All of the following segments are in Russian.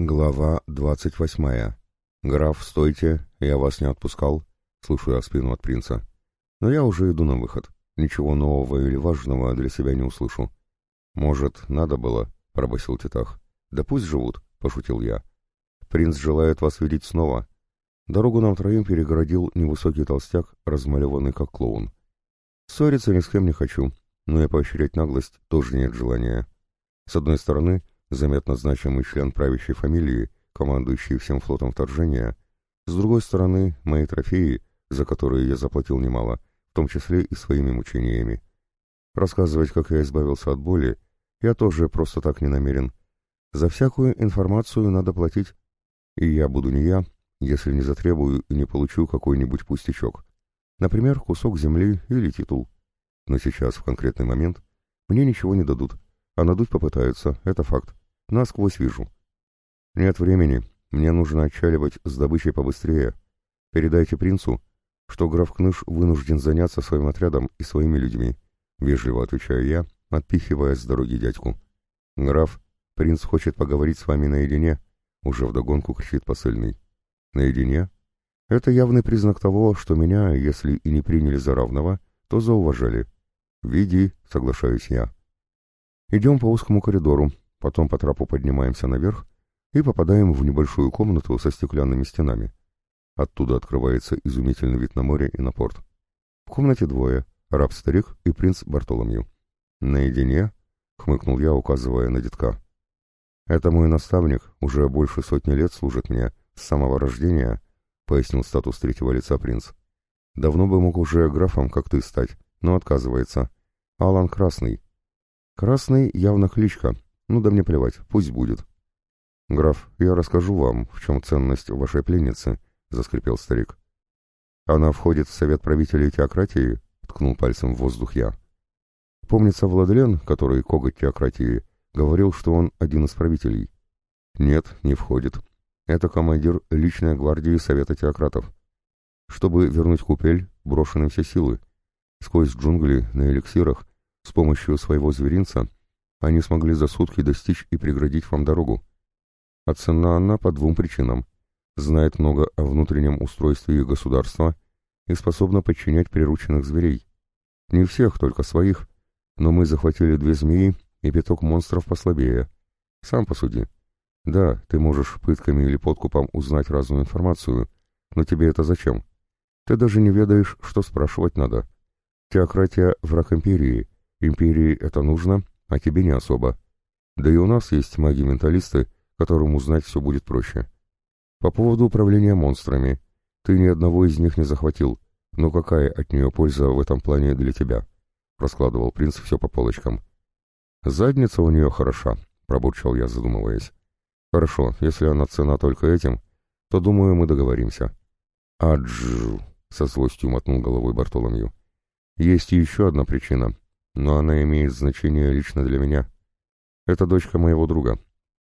Глава двадцать восьмая. «Граф, стойте, я вас не отпускал», — слышу я спину от принца. Но я уже иду на выход. Ничего нового или важного для себя не услышу. «Может, надо было?» — пробасил Титах. «Да пусть живут», — пошутил я. «Принц желает вас видеть снова». Дорогу нам троим перегородил невысокий толстяк, размалеванный как клоун. Ссориться ни с кем не хочу, но и поощрять наглость тоже нет желания. С одной стороны, заметно значимый член правящей фамилии, командующий всем флотом вторжения, с другой стороны, мои трофеи, за которые я заплатил немало, в том числе и своими мучениями. Рассказывать, как я избавился от боли, я тоже просто так не намерен. За всякую информацию надо платить, и я буду не я, если не затребую и не получу какой-нибудь пустячок. Например, кусок земли или титул. Но сейчас, в конкретный момент, мне ничего не дадут, а надуть попытаются, это факт. Насквозь вижу. Нет времени, мне нужно отчаливать с добычей побыстрее. Передайте принцу, что граф Кныш вынужден заняться своим отрядом и своими людьми. Вежливо отвечаю я, отпихивая с дороги дядьку. Граф, принц хочет поговорить с вами наедине, уже вдогонку кричит посыльный. Наедине? Это явный признак того, что меня, если и не приняли за равного, то зауважали. Веди, соглашаюсь я. Идем по узкому коридору, Потом по трапу поднимаемся наверх и попадаем в небольшую комнату со стеклянными стенами. Оттуда открывается изумительный вид на море и на порт. В комнате двое — раб-старик и принц Бартоломью. «Наедине?» — хмыкнул я, указывая на детка. «Это мой наставник, уже больше сотни лет служит мне, с самого рождения», — пояснил статус третьего лица принц. «Давно бы мог уже графом, как ты, стать, но отказывается. Алан Красный». «Красный явно кличка, ну да мне плевать, пусть будет. Граф, я расскажу вам, в чем ценность вашей пленницы, заскрипел старик. Она входит в совет правителей теократии, ткнул пальцем в воздух я. Помнится Владлен, который коготь теократии, говорил, что он один из правителей. Нет, не входит. Это командир личной гвардии Совета Теократов. Чтобы вернуть купель, брошены все силы. Сквозь джунгли на эликсирах, с помощью своего зверинца, они смогли за сутки достичь и преградить вам дорогу. А цена она по двум причинам. Знает много о внутреннем устройстве их государства и способна подчинять прирученных зверей. Не всех, только своих. Но мы захватили две змеи и пяток монстров послабее. Сам посуди. Да, ты можешь пытками или подкупом узнать разную информацию, но тебе это зачем? Ты даже не ведаешь, что спрашивать надо. Теократия — враг империи. Империи это нужно, а тебе не особо. Да и у нас есть маги-менталисты, которым узнать все будет проще. По поводу управления монстрами. Ты ни одного из них не захватил, но какая от нее польза в этом плане для тебя? Раскладывал принц все по полочкам. Задница у нее хороша, пробурчал я, задумываясь. Хорошо, если она цена только этим, то, думаю, мы договоримся. Адж, со мотнул головой Бартоломью. Есть еще одна причина, но она имеет значение лично для меня. Это дочка моего друга.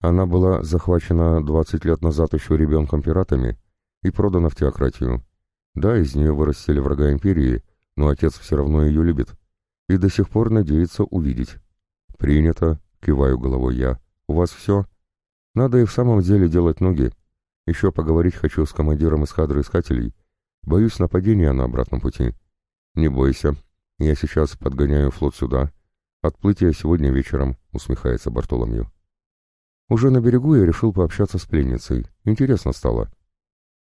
Она была захвачена 20 лет назад еще ребенком-пиратами и продана в теократию. Да, из нее вырастили врага империи, но отец все равно ее любит и до сих пор надеется увидеть. «Принято», — киваю головой я. «У вас все?» «Надо и в самом деле делать ноги. Еще поговорить хочу с командиром эскадры искателей. Боюсь нападения на обратном пути». «Не бойся», «Я сейчас подгоняю флот сюда. Отплытие сегодня вечером», — усмехается Бартоломью. Уже на берегу я решил пообщаться с пленницей. Интересно стало.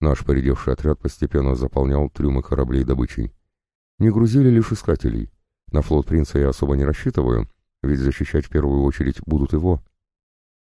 Наш поредевший отряд постепенно заполнял трюмы кораблей добычей. Не грузили лишь искателей. На флот принца я особо не рассчитываю, ведь защищать в первую очередь будут его.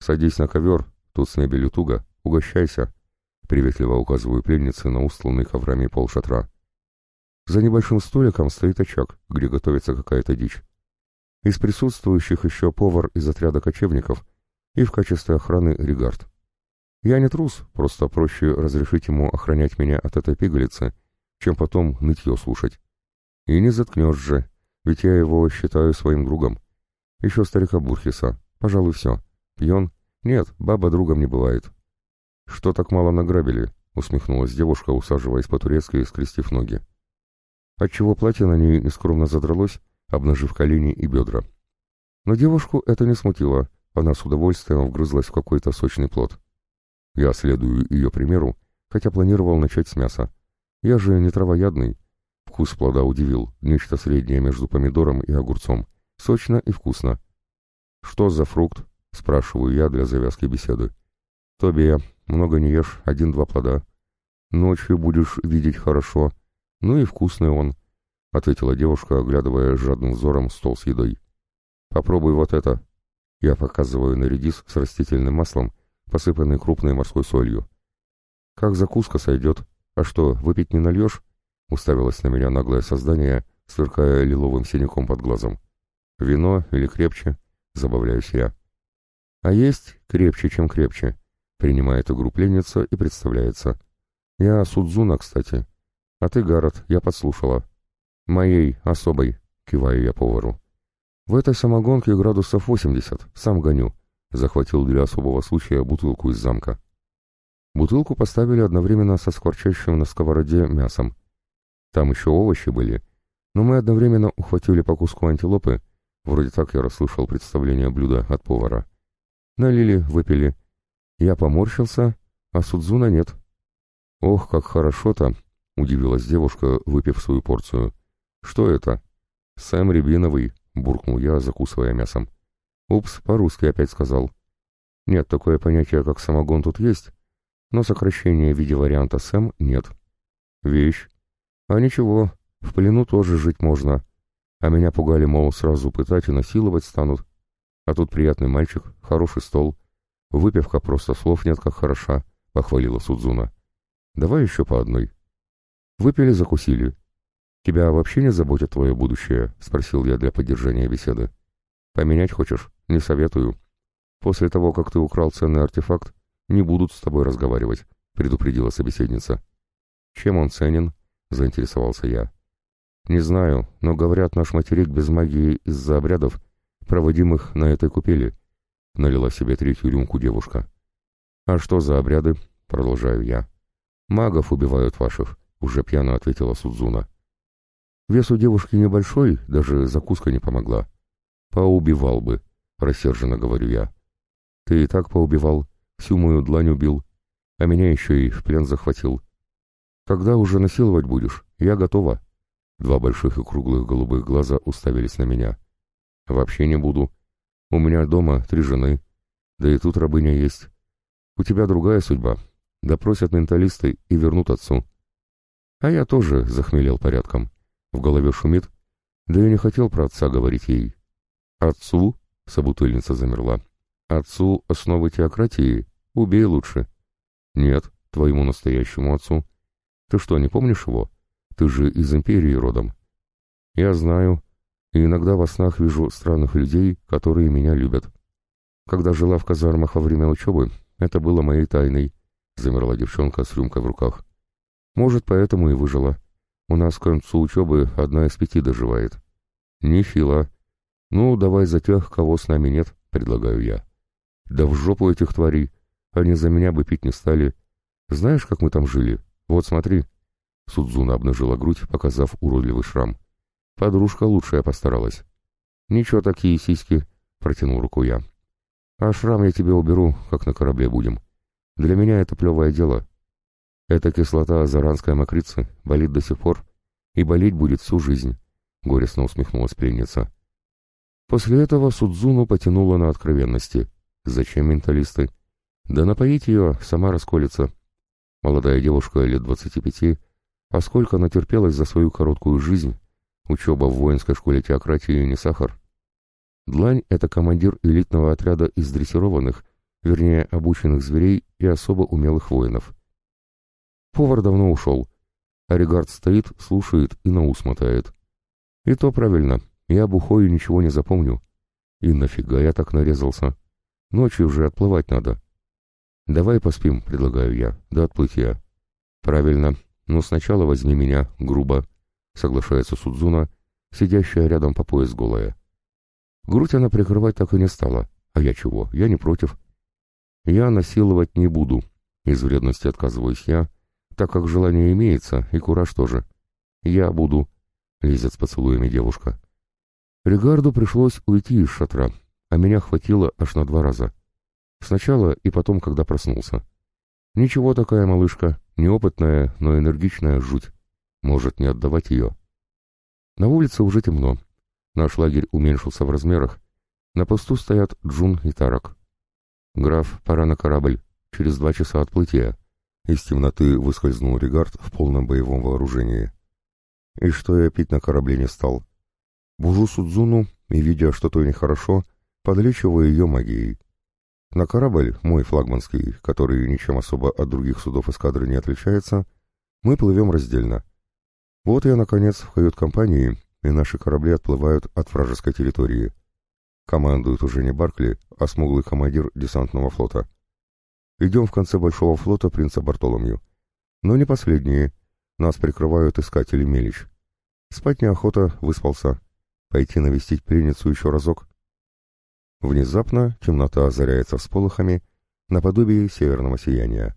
«Садись на ковер, тут с мебелью туго, угощайся», — приветливо указываю пленнице на устланный коврами пол шатра. За небольшим столиком стоит очаг, где готовится какая-то дичь. Из присутствующих еще повар из отряда кочевников и в качестве охраны Регард. Я не трус, просто проще разрешить ему охранять меня от этой пигалицы, чем потом нытье слушать. И не заткнешь же, ведь я его считаю своим другом. Еще старика Бурхиса. Пожалуй, все. Пьен? Нет, баба другом не бывает. Что так мало награбили? Усмехнулась девушка, усаживаясь по-турецки и скрестив ноги отчего платье на ней нескромно задралось, обнажив колени и бедра. Но девушку это не смутило, она с удовольствием вгрызлась в какой-то сочный плод. Я следую ее примеру, хотя планировал начать с мяса. Я же не травоядный. Вкус плода удивил, нечто среднее между помидором и огурцом. Сочно и вкусно. «Что за фрукт?» — спрашиваю я для завязки беседы. «Тобия, много не ешь, один-два плода. Ночью будешь видеть хорошо. Ну и вкусный он», — ответила девушка, оглядывая жадным взором стол с едой. «Попробуй вот это». Я показываю на редис с растительным маслом, посыпанный крупной морской солью. «Как закуска сойдет. А что, выпить не нальешь?» — уставилось на меня наглое создание, сверкая лиловым синяком под глазом. «Вино или крепче?» — забавляюсь я. «А есть крепче, чем крепче», — принимает игру пленница и представляется. «Я Судзуна, кстати. А ты, Гаррет, я подслушала». «Моей, особой», — киваю я повару. «В этой самогонке градусов 80, сам гоню», — захватил для особого случая бутылку из замка. Бутылку поставили одновременно со скворчащим на сковороде мясом. Там еще овощи были, но мы одновременно ухватили по куску антилопы, вроде так я расслышал представление блюда от повара. Налили, выпили. Я поморщился, а Судзуна нет. «Ох, как хорошо-то!» — удивилась девушка, выпив свою порцию. «Что это?» «Сэм Рябиновый», — буркнул я, закусывая мясом. «Упс, по-русски опять сказал». «Нет, такое понятие, как самогон тут есть, но сокращения в виде варианта «Сэм» нет». «Вещь». «А ничего, в плену тоже жить можно. А меня пугали, мол, сразу пытать и насиловать станут. А тут приятный мальчик, хороший стол. Выпивка просто слов нет, как хороша», — похвалила Судзуна. «Давай еще по одной». Выпили, закусили. «Тебя вообще не заботит твое будущее?» — спросил я для поддержания беседы. «Поменять хочешь? Не советую. После того, как ты украл ценный артефакт, не будут с тобой разговаривать», — предупредила собеседница. «Чем он ценен?» — заинтересовался я. «Не знаю, но, говорят, наш материк без магии из-за обрядов, проводимых на этой купели», — налила себе третью рюмку девушка. «А что за обряды?» — продолжаю я. «Магов убивают ваших», — уже пьяно ответила Судзуна. Вес у девушки небольшой, даже закуска не помогла. «Поубивал бы», — рассерженно говорю я. «Ты и так поубивал, всю мою длань убил, а меня еще и в плен захватил. Когда уже насиловать будешь? Я готова». Два больших и круглых голубых глаза уставились на меня. «Вообще не буду. У меня дома три жены. Да и тут рабыня есть. У тебя другая судьба. Допросят менталисты и вернут отцу». А я тоже захмелел порядком. В голове шумит. Да я не хотел про отца говорить ей. «Отцу?» — собутыльница замерла. «Отцу основы теократии? Убей лучше». «Нет, твоему настоящему отцу. Ты что, не помнишь его?» Ты же из империи родом. Я знаю, и иногда во снах вижу странных людей, которые меня любят. Когда жила в казармах во время учебы, это было моей тайной. Замерла девчонка с рюмкой в руках. Может, поэтому и выжила. У нас к концу учебы одна из пяти доживает. Нехило. Ну, давай за тех, кого с нами нет, предлагаю я. Да в жопу этих тварей. Они за меня бы пить не стали. Знаешь, как мы там жили? Вот смотри. Судзуна обнажила грудь, показав уродливый шрам. Подружка лучшая постаралась. «Ничего такие сиськи», — протянул руку я. «А шрам я тебе уберу, как на корабле будем. Для меня это плевое дело. Эта кислота заранской мокрицы болит до сих пор, и болеть будет всю жизнь», — горестно усмехнулась пленница. После этого Судзуну потянула на откровенности. «Зачем менталисты?» «Да напоить ее, сама расколется». Молодая девушка лет двадцати пяти а сколько натерпелась за свою короткую жизнь, учеба в воинской школе теократии не сахар. Длань — это командир элитного отряда из дрессированных, вернее, обученных зверей и особо умелых воинов. Повар давно ушел. Оригард стоит, слушает и на ус мотает. И то правильно, я бухой ничего не запомню. И нафига я так нарезался? Ночью уже отплывать надо. Давай поспим, предлагаю я, до отплытия. Правильно, «Ну, сначала возьми меня, грубо», — соглашается Судзуна, сидящая рядом по пояс голая. Грудь она прикрывать так и не стала. А я чего? Я не против. Я насиловать не буду. Из вредности отказываюсь я, так как желание имеется, и кураж тоже. Я буду, — лезет с поцелуями девушка. Регарду пришлось уйти из шатра, а меня хватило аж на два раза. Сначала и потом, когда проснулся. Ничего такая малышка, неопытная, но энергичная жуть. Может не отдавать ее. На улице уже темно. Наш лагерь уменьшился в размерах. На посту стоят Джун и Тарак. «Граф, пора на корабль. Через два часа отплытия». Из темноты выскользнул Регард в полном боевом вооружении. И что я пить на корабле не стал. Бужу Судзуну и, видя, что то нехорошо, подлечиваю ее магией. На корабль, мой флагманский, который ничем особо от других судов эскадры не отличается, мы плывем раздельно. Вот я, наконец, в кают-компании, и наши корабли отплывают от вражеской территории. Командует уже не Баркли, а смуглый командир десантного флота. Идем в конце большого флота принца Бартоломью. Но не последние. Нас прикрывают искатели Мелич. Спать неохота, выспался. Пойти навестить пленницу еще разок. Внезапно темнота озаряется всполохами, наподобие северного сияния.